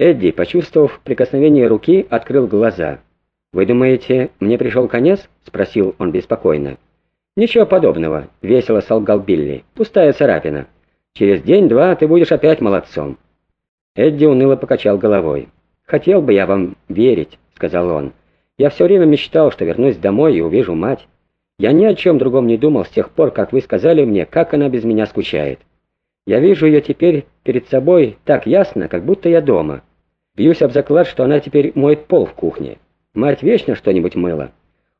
Эдди, почувствовав прикосновение руки, открыл глаза. «Вы думаете, мне пришел конец?» — спросил он беспокойно. «Ничего подобного», — весело солгал Билли. «Пустая царапина. Через день-два ты будешь опять молодцом». Эдди уныло покачал головой. «Хотел бы я вам верить», — сказал он. «Я все время мечтал, что вернусь домой и увижу мать. Я ни о чем другом не думал с тех пор, как вы сказали мне, как она без меня скучает. Я вижу ее теперь перед собой так ясно, как будто я дома. Бьюсь об заклад, что она теперь моет пол в кухне. Мать вечно что-нибудь мыла.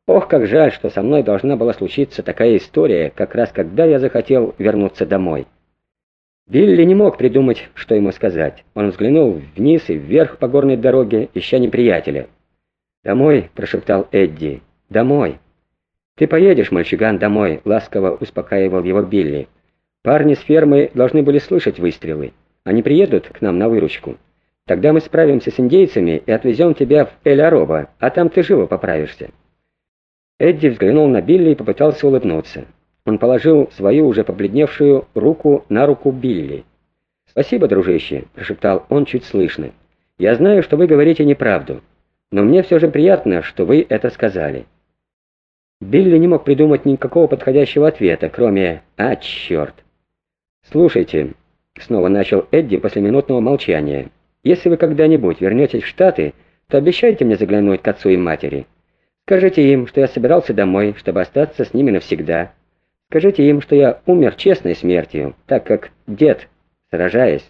Ох, как жаль, что со мной должна была случиться такая история, как раз когда я захотел вернуться домой». Билли не мог придумать, что ему сказать. Он взглянул вниз и вверх по горной дороге, ища неприятеля. «Домой», — прошептал Эдди, — «домой». «Ты поедешь, мальчуган, домой», — ласково успокаивал его Билли. «Парни с фермы должны были слышать выстрелы. Они приедут к нам на выручку. Тогда мы справимся с индейцами и отвезем тебя в Эль-Ароба, а там ты живо поправишься». Эдди взглянул на Билли и попытался улыбнуться. Он положил свою уже побледневшую руку на руку Билли. «Спасибо, дружище», — прошептал он чуть слышно. «Я знаю, что вы говорите неправду, но мне все же приятно, что вы это сказали». Билли не мог придумать никакого подходящего ответа, кроме «А, черт!». «Слушайте», — снова начал Эдди после минутного молчания, «если вы когда-нибудь вернетесь в Штаты, то обещайте мне заглянуть к отцу и матери. Скажите им, что я собирался домой, чтобы остаться с ними навсегда». Скажите им, что я умер честной смертью, так как дед, сражаясь.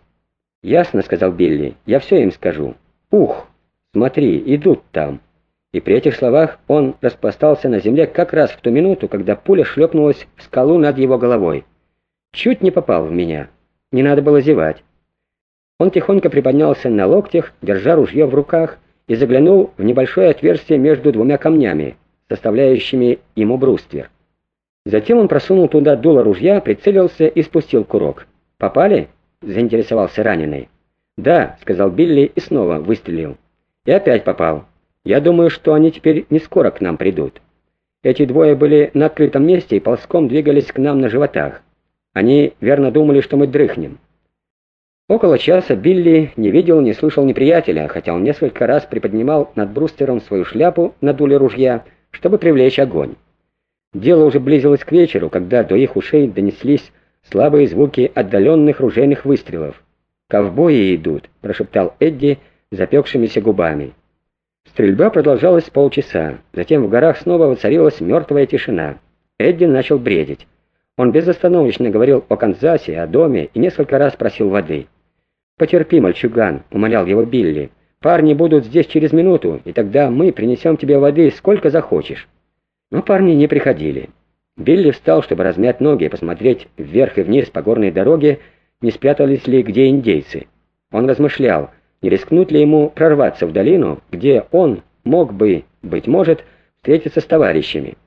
«Ясно», — сказал Билли, — «я все им скажу». «Ух, смотри, идут там». И при этих словах он распластался на земле как раз в ту минуту, когда пуля шлепнулась в скалу над его головой. Чуть не попал в меня. Не надо было зевать. Он тихонько приподнялся на локтях, держа ружье в руках, и заглянул в небольшое отверстие между двумя камнями, составляющими ему бруствер. Затем он просунул туда дуло ружья, прицелился и спустил курок. «Попали?» — заинтересовался раненый. «Да», — сказал Билли и снова выстрелил. «И опять попал. Я думаю, что они теперь не скоро к нам придут. Эти двое были на открытом месте и ползком двигались к нам на животах. Они верно думали, что мы дрыхнем». Около часа Билли не видел, не слышал неприятеля, хотя он несколько раз приподнимал над брустером свою шляпу на дуле ружья, чтобы привлечь огонь. Дело уже близилось к вечеру, когда до их ушей донеслись слабые звуки отдаленных ружейных выстрелов. «Ковбои идут», — прошептал Эдди запекшимися губами. Стрельба продолжалась полчаса, затем в горах снова воцарилась мертвая тишина. Эдди начал бредить. Он безостановочно говорил о Канзасе, о доме и несколько раз просил воды. «Потерпи, мальчуган», — умолял его Билли. «Парни будут здесь через минуту, и тогда мы принесем тебе воды сколько захочешь». Но парни не приходили. Билли встал, чтобы размять ноги и посмотреть вверх и вниз по горной дороге, не спрятались ли где индейцы. Он размышлял, не рискнуть ли ему прорваться в долину, где он мог бы, быть может, встретиться с товарищами.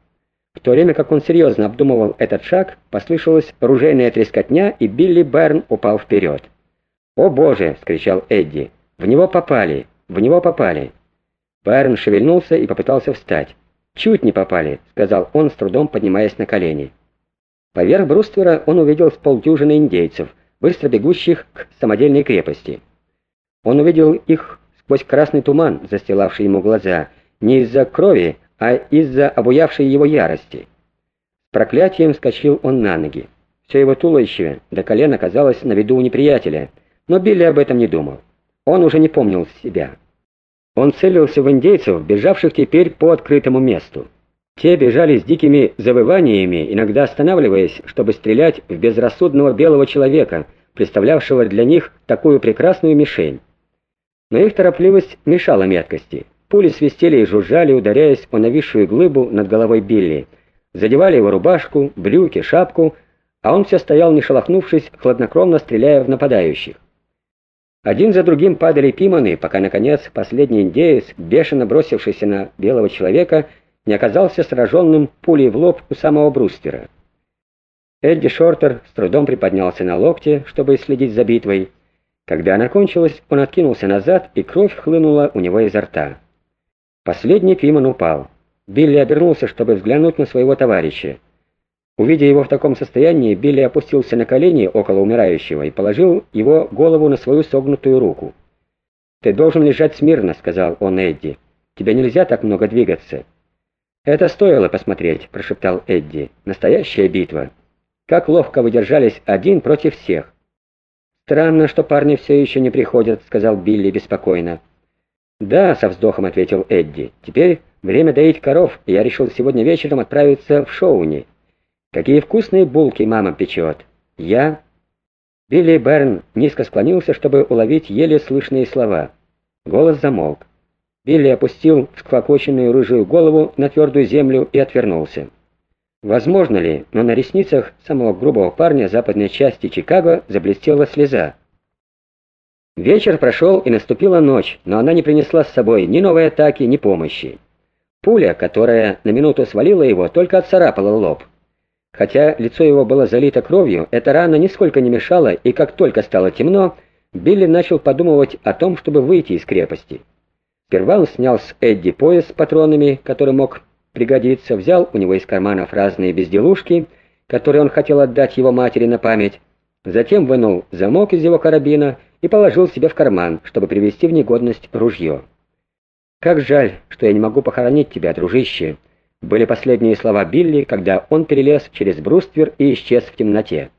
В то время как он серьезно обдумывал этот шаг, послышалась ружейная трескотня, и Билли Берн упал вперед. «О боже!» — вскричал Эдди. «В него попали! В него попали!» Берн шевельнулся и попытался встать. «Чуть не попали», — сказал он, с трудом поднимаясь на колени. Поверх бруствера он увидел с полдюжины индейцев, быстро бегущих к самодельной крепости. Он увидел их сквозь красный туман, застилавший ему глаза, не из-за крови, а из-за обуявшей его ярости. С проклятием вскочил он на ноги. Все его туловище до колена казалось на виду у неприятеля, но Билли об этом не думал. Он уже не помнил себя. Он целился в индейцев, бежавших теперь по открытому месту. Те бежали с дикими завываниями, иногда останавливаясь, чтобы стрелять в безрассудного белого человека, представлявшего для них такую прекрасную мишень. Но их торопливость мешала меткости. Пули свистели и жужжали, ударяясь о нависшую глыбу над головой Билли. Задевали его рубашку, брюки, шапку, а он все стоял, не шелохнувшись, хладнокровно стреляя в нападающих. Один за другим падали пиманы, пока, наконец, последний индеец, бешено бросившийся на белого человека, не оказался сраженным пулей в лоб у самого брустера. Эдди Шортер с трудом приподнялся на локте, чтобы следить за битвой. Когда она кончилась, он откинулся назад, и кровь хлынула у него изо рта. Последний Пиман упал. Билли обернулся, чтобы взглянуть на своего товарища. Увидя его в таком состоянии, Билли опустился на колени около умирающего и положил его голову на свою согнутую руку. «Ты должен лежать смирно», — сказал он Эдди. «Тебе нельзя так много двигаться». «Это стоило посмотреть», — прошептал Эдди. «Настоящая битва. Как ловко вы держались один против всех». «Странно, что парни все еще не приходят», — сказал Билли беспокойно. «Да», — со вздохом ответил Эдди. «Теперь время доить коров, и я решил сегодня вечером отправиться в Шоуни. Какие вкусные булки мама печет. Я...» Билли Берн низко склонился, чтобы уловить еле слышные слова. Голос замолк. Билли опустил всклокоченную рыжую голову на твердую землю и отвернулся. Возможно ли, но на ресницах самого грубого парня западной части Чикаго заблестела слеза. Вечер прошел и наступила ночь, но она не принесла с собой ни новой атаки, ни помощи. Пуля, которая на минуту свалила его, только отцарапала лоб. Хотя лицо его было залито кровью, эта рана нисколько не мешала, и как только стало темно, Билли начал подумывать о том, чтобы выйти из крепости. Сперва он снял с Эдди пояс с патронами, который мог пригодиться, взял у него из карманов разные безделушки, которые он хотел отдать его матери на память, затем вынул замок из его карабина и положил себе в карман, чтобы привести в негодность ружье. «Как жаль, что я не могу похоронить тебя, дружище», были последние слова Билли, когда он перелез через бруствер и исчез в темноте.